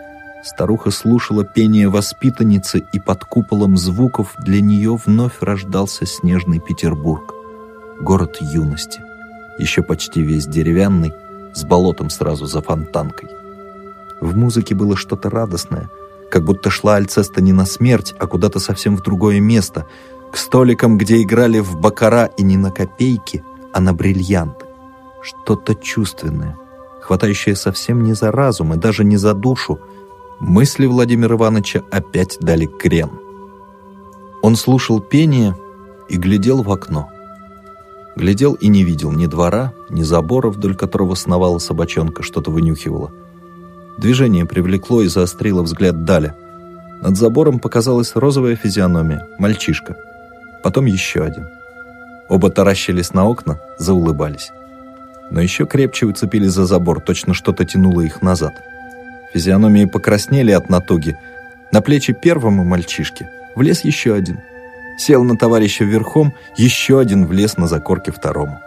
Старуха слушала пение воспитанницы, и под куполом звуков для нее вновь рождался снежный Петербург. Город юности, еще почти весь деревянный, с болотом сразу за фонтанкой. В музыке было что-то радостное, как будто шла Альцеста не на смерть, а куда-то совсем в другое место, к столикам, где играли в бакара и не на копейки, а на бриллианты. Что-то чувственное, хватающее совсем не за разум и даже не за душу. Мысли Владимира Ивановича опять дали крен. Он слушал пение и глядел в окно. Глядел и не видел ни двора, ни забора, вдоль которого сновала собачонка, что-то вынюхивала. Движение привлекло и заострило взгляд Даля. Над забором показалась розовая физиономия, мальчишка. Потом еще один. Оба таращились на окна, заулыбались. Но еще крепче уцепились за забор, точно что-то тянуло их назад. Физиономии покраснели от натуги. На плечи первому мальчишке влез еще один – Сел на товарища верхом, еще один влез на закорке второму.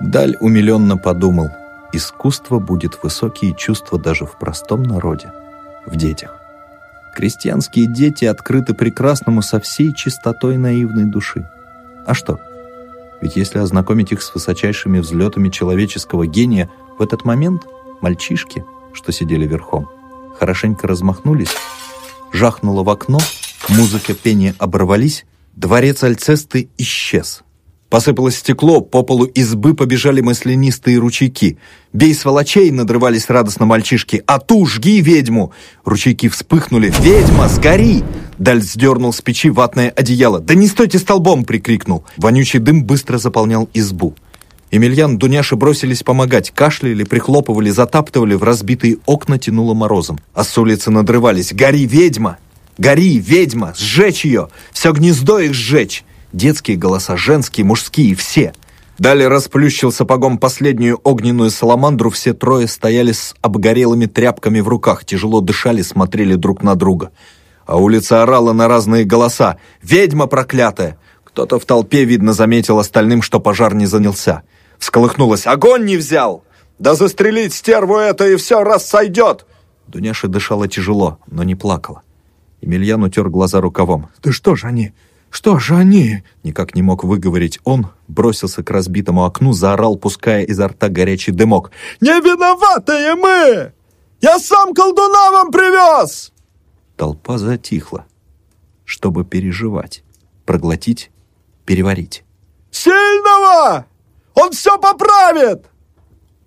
Даль умиленно подумал, искусство будет высокие чувства даже в простом народе, в детях. Крестьянские дети открыты прекрасному со всей чистотой наивной души. А что? Ведь если ознакомить их с высочайшими взлетами человеческого гения, в этот момент мальчишки, что сидели верхом, хорошенько размахнулись, жахнуло в окно, музыка, пение оборвались, Дворец Альцесты исчез. Посыпалось стекло, по полу избы побежали маслянистые ручейки. «Бей сволочей!» — надрывались радостно мальчишки. «А ту, жги ведьму!» Ручейки вспыхнули. «Ведьма, сгори!» Даль сдернул с печи ватное одеяло. «Да не стойте столбом!» — прикрикнул. Вонючий дым быстро заполнял избу. Емельян, Дуняша бросились помогать, кашляли, прихлопывали, затаптывали, в разбитые окна тянуло морозом. А с улицы надрывались «Гори, ведьма!» Гори, ведьма, сжечь ее! Все гнездо их сжечь!» Детские голоса, женские, мужские, все. Далее расплющил сапогом последнюю огненную саламандру, все трое стояли с обгорелыми тряпками в руках, тяжело дышали, смотрели друг на друга. А улица орала на разные голоса. «Ведьма проклятая!» Кто-то в толпе, видно, заметил остальным, что пожар не занялся. Всколыхнулась. «Огонь не взял! Да застрелить стерву это, и все раз сойдет!» Дуняша дышала тяжело, но не плакала. Емельян утер глаза рукавом. «Да что же они? Что же они?» Никак не мог выговорить он, бросился к разбитому окну, заорал, пуская изо рта горячий дымок. «Не виноватые мы! Я сам колдуна вам привез!» Толпа затихла, чтобы переживать, проглотить, переварить. «Сильного! Он все поправит!»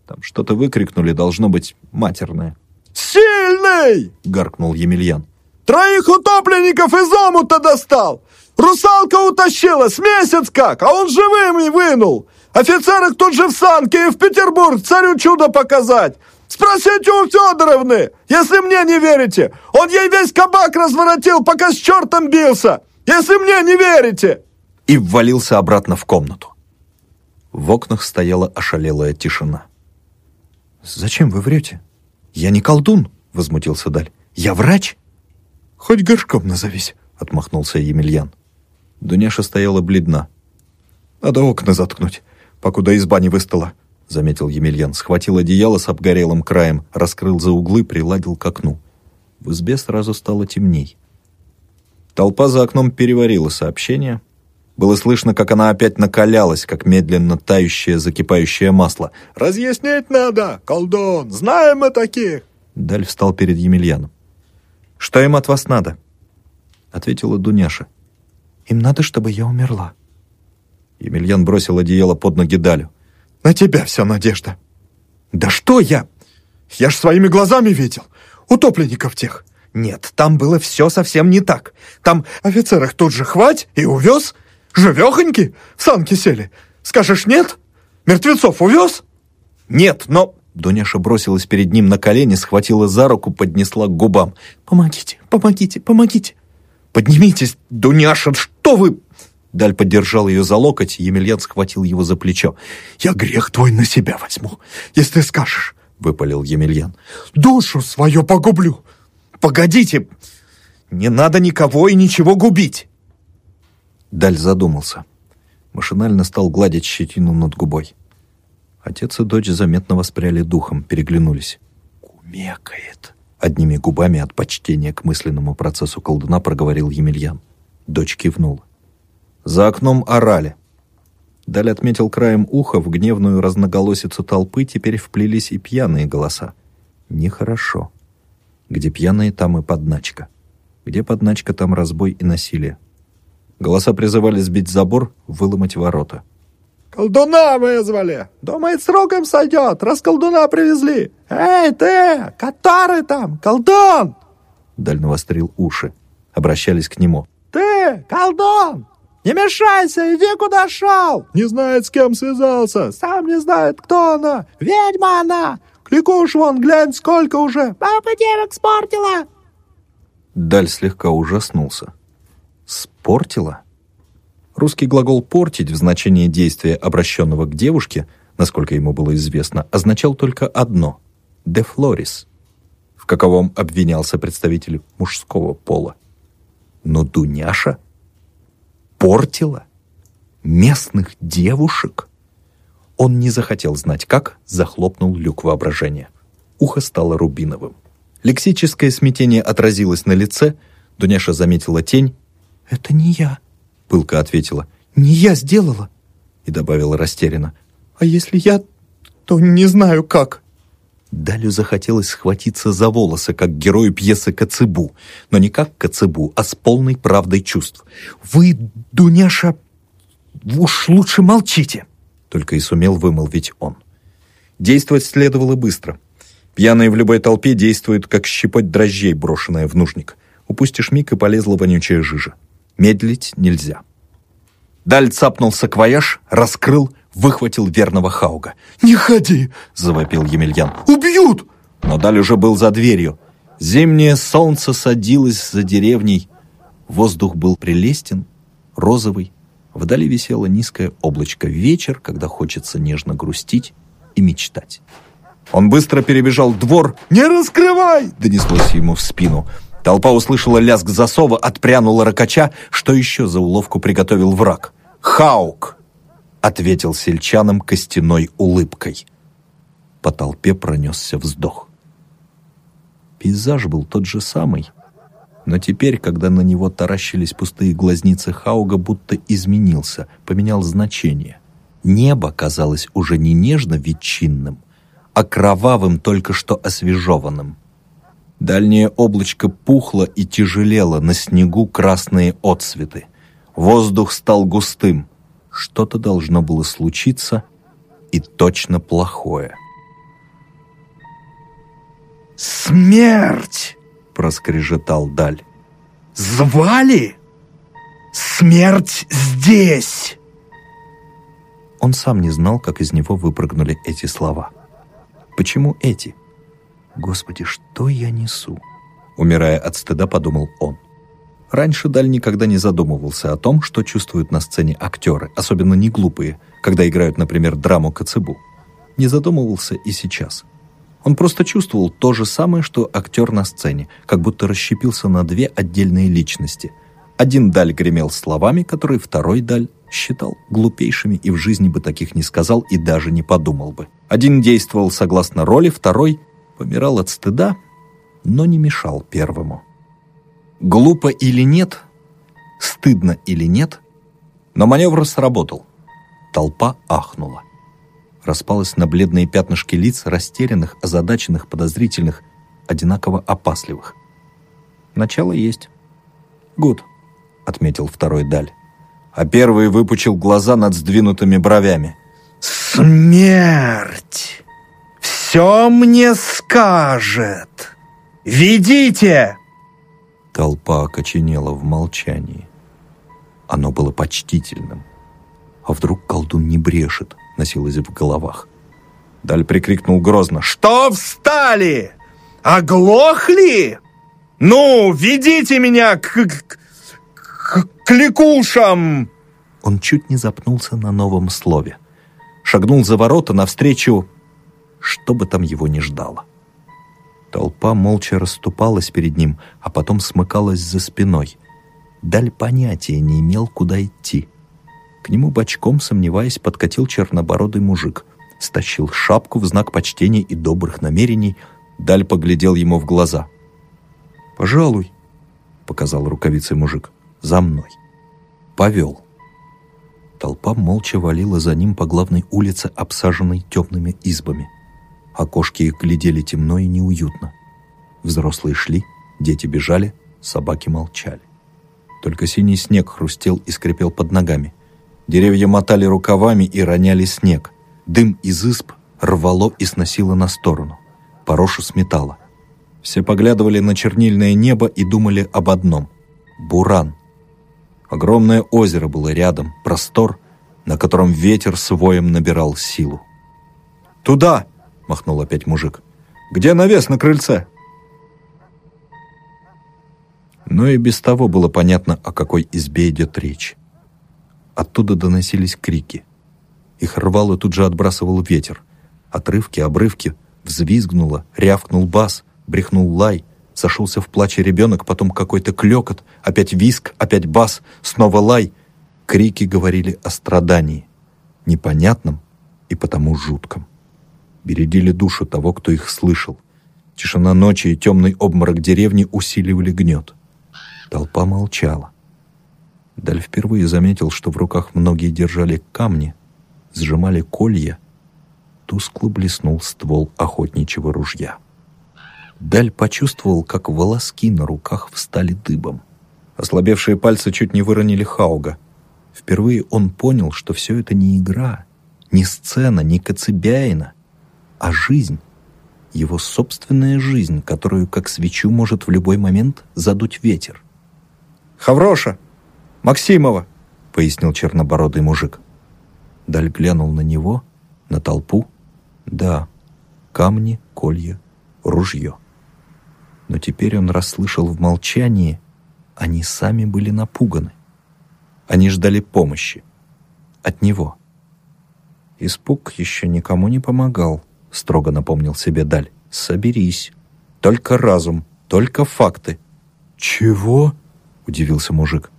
Там что-то выкрикнули, должно быть, матерное. «Сильный!» — гаркнул Емельян. Троих утопленников из омута достал! Русалка утащила, с месяц как, а он живым и вынул! Офицеры тут же в санке и в Петербург царю чудо показать! Спросите у Федоровны, если мне не верите! Он ей весь кабак разворотил, пока с чертом бился! Если мне не верите!» И ввалился обратно в комнату. В окнах стояла ошалелая тишина. «Зачем вы врете? Я не колдун!» — возмутился Даль. «Я врач!» «Хоть горшком назовись», — отмахнулся Емельян. Дуняша стояла бледна. «Надо окна заткнуть, покуда изба не выстала», — заметил Емельян. Схватил одеяло с обгорелым краем, раскрыл за углы, приладил к окну. В избе сразу стало темней. Толпа за окном переварила сообщение. Было слышно, как она опять накалялась, как медленно тающее закипающее масло. «Разъяснить надо, колдун! Знаем мы таких!» Даль встал перед Емельяном. Что им от вас надо?» Ответила Дуняша. «Им надо, чтобы я умерла». Емельян бросил одеяло под ноги Далю. «На тебя вся надежда». «Да что я? Я ж своими глазами видел. Утопленников тех». «Нет, там было все совсем не так. Там офицерах тут же хвать и увез. Живехоньки в санки сели. Скажешь нет? Мертвецов увез?» «Нет, но Дуняша бросилась перед ним на колени, схватила за руку, поднесла к губам. «Помогите, помогите, помогите!» «Поднимитесь, Дуняша, что вы...» Даль поддержал ее за локоть, Емельян схватил его за плечо. «Я грех твой на себя возьму, если скажешь», — выпалил Емельян. «Душу свою погублю!» «Погодите! Не надо никого и ничего губить!» Даль задумался. Машинально стал гладить щетину над губой. Отец и дочь заметно воспряли духом, переглянулись. «Кумекает!» Одними губами от почтения к мысленному процессу колдуна проговорил Емельян. Дочь кивнула. За окном орали. Даль отметил краем уха в гневную разноголосицу толпы теперь вплелись и пьяные голоса. Нехорошо. Где пьяные, там и подначка. Где подначка, там разбой и насилие. Голоса призывали сбить забор, выломать ворота. «Колдуна вызвали! Думает, сроком сойдет, раз колдуна привезли! Эй, ты, который там, колдун!» Даль навострил уши. Обращались к нему. «Ты, колдун! Не мешайся, иди куда шел! Не знает, с кем связался, сам не знает, кто она! Ведьма она! Кликуш вон, глянь, сколько уже! Папа девок спортила!» Даль слегка ужаснулся. «Спортила?» Русский глагол «портить» в значении действия, обращенного к девушке, насколько ему было известно, означал только одно — «de floris», в каковом обвинялся представитель мужского пола. Но Дуняша портила местных девушек? Он не захотел знать, как захлопнул люк воображения. Ухо стало рубиновым. Лексическое смятение отразилось на лице, Дуняша заметила тень. «Это не я», пылко ответила. «Не я сделала!» И добавила растерянно. «А если я, то не знаю как». Далю захотелось схватиться за волосы, как герою пьесы Коцебу, но не как Коцебу, а с полной правдой чувств. «Вы, Дуняша, уж лучше молчите!» Только и сумел вымолвить он. Действовать следовало быстро. Пьяные в любой толпе действуют, как щепоть дрожжей, брошенная в нужник. Упустишь миг, и полезла вонючая жижа. Медлить нельзя. Даль цапнул саквояж, раскрыл, выхватил верного Хауга. «Не ходи!» — завопил Емельян. «Убьют!» Но Даль уже был за дверью. Зимнее солнце садилось за деревней. Воздух был прелестен, розовый. Вдали висело низкое облачко. Вечер, когда хочется нежно грустить и мечтать. Он быстро перебежал двор. «Не раскрывай!» — донеслось ему в спину. Толпа услышала лязг засова, отпрянула ракача. Что еще за уловку приготовил враг? «Хаук!» — ответил сельчанам костяной улыбкой. По толпе пронесся вздох. Пейзаж был тот же самый, но теперь, когда на него таращились пустые глазницы Хауга, будто изменился, поменял значение. Небо казалось уже не нежно-ветчинным, а кровавым, только что освежеванным. Дальнее облачко пухло и тяжелело, на снегу красные отсветы. Воздух стал густым. Что-то должно было случиться, и точно плохое. «Смерть!» — проскрежетал Даль. «Звали? Смерть здесь!» Он сам не знал, как из него выпрыгнули эти слова. Почему эти? «Господи, что я несу?» Умирая от стыда, подумал он. Раньше Даль никогда не задумывался о том, что чувствуют на сцене актеры, особенно не глупые, когда играют, например, драму Коцебу. Не задумывался и сейчас. Он просто чувствовал то же самое, что актер на сцене, как будто расщепился на две отдельные личности. Один Даль гремел словами, которые второй Даль считал глупейшими и в жизни бы таких не сказал и даже не подумал бы. Один действовал согласно роли, второй помирал от стыда, но не мешал первому. Глупо или нет, стыдно или нет, но маневр сработал. Толпа ахнула. Распалась на бледные пятнышки лиц, растерянных, озадаченных, подозрительных, одинаково опасливых. Начало есть. «Гуд», — отметил второй Даль. А первый выпучил глаза над сдвинутыми бровями. «Смерть!» Все мне скажет. Ведите!» Толпа окоченела в молчании. Оно было почтительным. А вдруг колдун не брешет, носилось в головах. Даль прикрикнул грозно. «Что встали? Оглохли? Ну, ведите меня к, к, к, к ликушам!» Он чуть не запнулся на новом слове. Шагнул за ворота навстречу что бы там его ни ждало. Толпа молча расступалась перед ним, а потом смыкалась за спиной. Даль понятия не имел, куда идти. К нему бочком, сомневаясь, подкатил чернобородый мужик. Стащил шапку в знак почтения и добрых намерений. Даль поглядел ему в глаза. «Пожалуй», — показал рукавицей мужик, — «за мной». Повел. Толпа молча валила за ним по главной улице, обсаженной темными избами. Окошки их глядели темно и неуютно. Взрослые шли, дети бежали, собаки молчали. Только синий снег хрустел и скрипел под ногами. Деревья мотали рукавами и роняли снег. Дым из исп рвало и сносило на сторону. Порошу сметало. Все поглядывали на чернильное небо и думали об одном — Буран. Огромное озеро было рядом, простор, на котором ветер с воем набирал силу. «Туда!» — махнул опять мужик. «Где навес на крыльце?» Но и без того было понятно, о какой избе идет речь. Оттуда доносились крики. Их рвало тут же отбрасывал ветер. Отрывки, обрывки, взвизгнуло, рявкнул бас, брехнул лай, сошелся в плаче ребенок, потом какой-то клекот, опять виск, опять бас, снова лай. Крики говорили о страдании, непонятном и потому жутком. Бередили душу того, кто их слышал. Тишина ночи и темный обморок деревни усиливали гнет. Толпа молчала. Даль впервые заметил, что в руках многие держали камни, сжимали колья. Тускло блеснул ствол охотничьего ружья. Даль почувствовал, как волоски на руках встали дыбом. Ослабевшие пальцы чуть не выронили Хауга. Впервые он понял, что все это не игра, не сцена, не Коцебяина, а жизнь. Его собственная жизнь, которую, как свечу, может в любой момент задуть ветер. «Хавроша! Максимова!» — пояснил чернобородый мужик. Даль глянул на него, на толпу. Да, камни, колья, ружье. Но теперь он расслышал в молчании, они сами были напуганы. Они ждали помощи. От него. Испуг еще никому не помогал, строго напомнил себе Даль. Соберись. Только разум, только факты. «Чего?» — удивился мужик.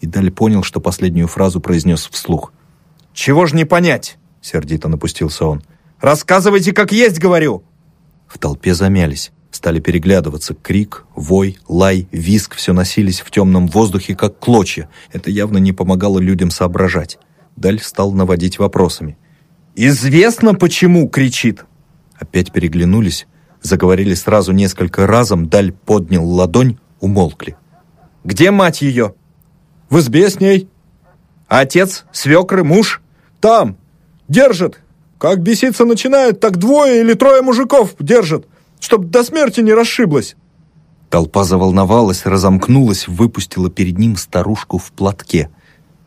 И Даль понял, что последнюю фразу произнес вслух. «Чего ж не понять?» — сердито напустился он. «Рассказывайте, как есть, говорю!» В толпе замялись, стали переглядываться. Крик, вой, лай, виск все носились в темном воздухе, как клочья. Это явно не помогало людям соображать. Даль стал наводить вопросами. «Известно, почему!» — кричит. Опять переглянулись, заговорили сразу несколько разом, Даль поднял ладонь, умолкли. Где мать ее? В избе с ней. Отец, свекры, муж? Там. Держит. Как беситься начинает, так двое или трое мужиков держат, чтоб до смерти не расшиблась. Толпа заволновалась, разомкнулась, выпустила перед ним старушку в платке.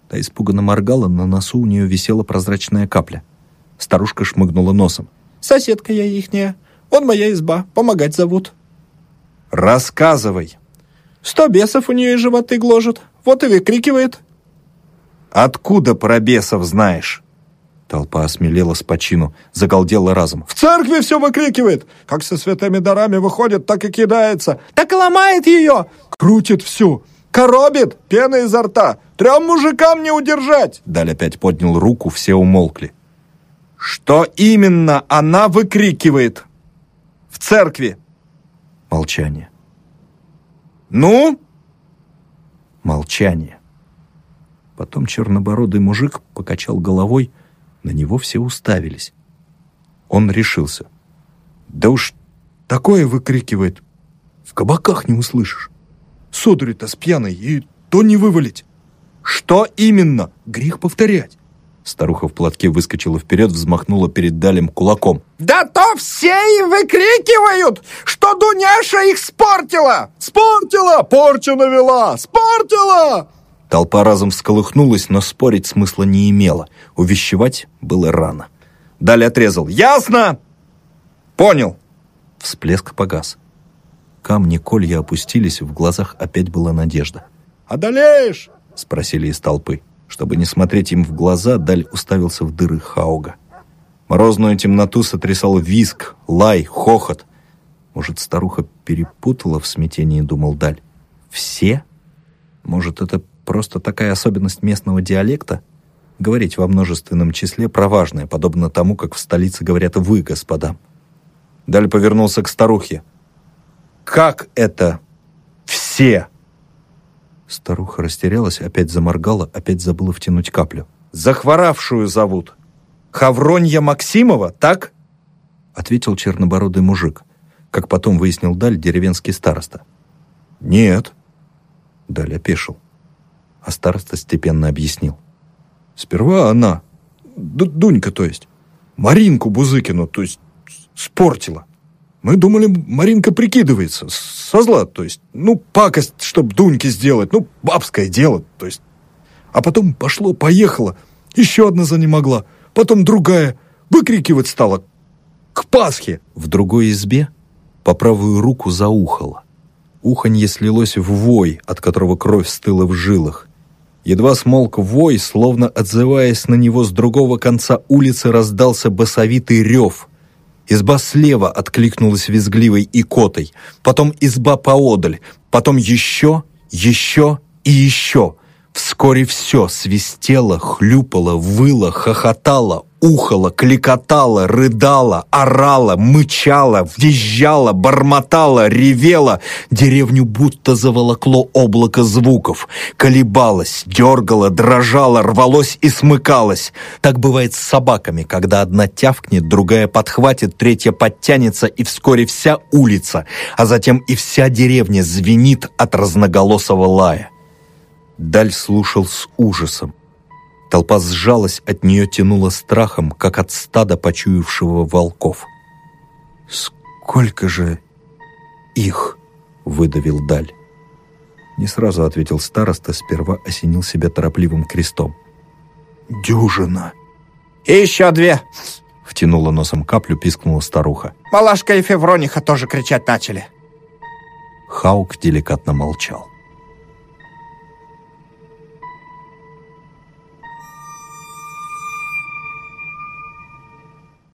Та испуганно моргала, на носу у нее висела прозрачная капля. Старушка шмыгнула носом. «Соседка я ихняя. Он моя изба. Помогать зовут». «Рассказывай», Сто бесов у нее животы гложет, вот и выкрикивает. Откуда про бесов знаешь? Толпа осмелела с почину, загалдела разом. «В церкви все выкрикивает! Как со святыми дарами выходит, так и кидается! Так и ломает ее! Крутит всю! Коробит! Пена изо рта! Трем мужикам не удержать!» Даль опять поднял руку, все умолкли. «Что именно она выкрикивает? В церкви?» Молчание. «Ну?» Молчание. Потом чернобородый мужик покачал головой, на него все уставились. Он решился. «Да уж такое выкрикивает, в кабаках не услышишь. Сударь-то с пьяной, и то не вывалить. Что именно? Грех повторять. Старуха в платке выскочила вперед, взмахнула перед Далем кулаком. «Да то все и выкрикивают, что Дуняша их спортила!» «Спортила! Порчу навела! Спортила!» Толпа разом всколыхнулась, но спорить смысла не имела. Увещевать было рано. Далее отрезал. «Ясно!» «Понял!» Всплеск погас. Камни колья опустились, в глазах опять была надежда. «Одолеешь?» — спросили из толпы. Чтобы не смотреть им в глаза, Даль уставился в дыры Хауга. Морозную темноту сотрясал виск, лай, хохот. Может, старуха перепутала в смятении, думал Даль. Все? Может, это просто такая особенность местного диалекта? Говорить во множественном числе про важное, подобно тому, как в столице говорят «вы, господа». Даль повернулся к старухе. «Как это все?» Старуха растерялась, опять заморгала, опять забыла втянуть каплю. «Захворавшую зовут. Хавронья Максимова, так?» Ответил чернобородый мужик. как потом выяснил Даль, деревенский староста. «Нет». Даль опешил. А староста степенно объяснил. «Сперва она, Дунька, то есть, Маринку Бузыкину, то есть, спортила. Мы думали, Маринка прикидывается, со зла, то есть, ну, пакость, чтоб Дуньке сделать, ну, бабское дело, то есть. А потом пошло-поехало, еще одна за не могла, потом другая, выкрикивать стала. К Пасхе! В другой избе по правую руку заухало. Уханье слилось в вой, от которого кровь стыла в жилах. Едва смолк вой, словно отзываясь на него с другого конца улицы, раздался басовитый рев. Изба слева откликнулась визгливой икотой, потом изба поодаль, потом еще, еще и еще — Вскоре все свистело, хлюпало, выло, хохотало, ухало, кликотало, рыдало, орало, мычало, визжало, бормотало, ревело. Деревню будто заволокло облако звуков. Колебалось, дергало, дрожало, рвалось и смыкалось. Так бывает с собаками, когда одна тявкнет, другая подхватит, третья подтянется, и вскоре вся улица, а затем и вся деревня звенит от разноголосого лая. Даль слушал с ужасом. Толпа сжалась, от нее тянула страхом, как от стада почуявшего волков. «Сколько же их?» — выдавил Даль. Не сразу ответил староста, сперва осенил себя торопливым крестом. «Дюжина!» «И еще две!» — втянула носом каплю, пискнула старуха. «Малашка и Феврониха тоже кричать начали!» Хаук деликатно молчал.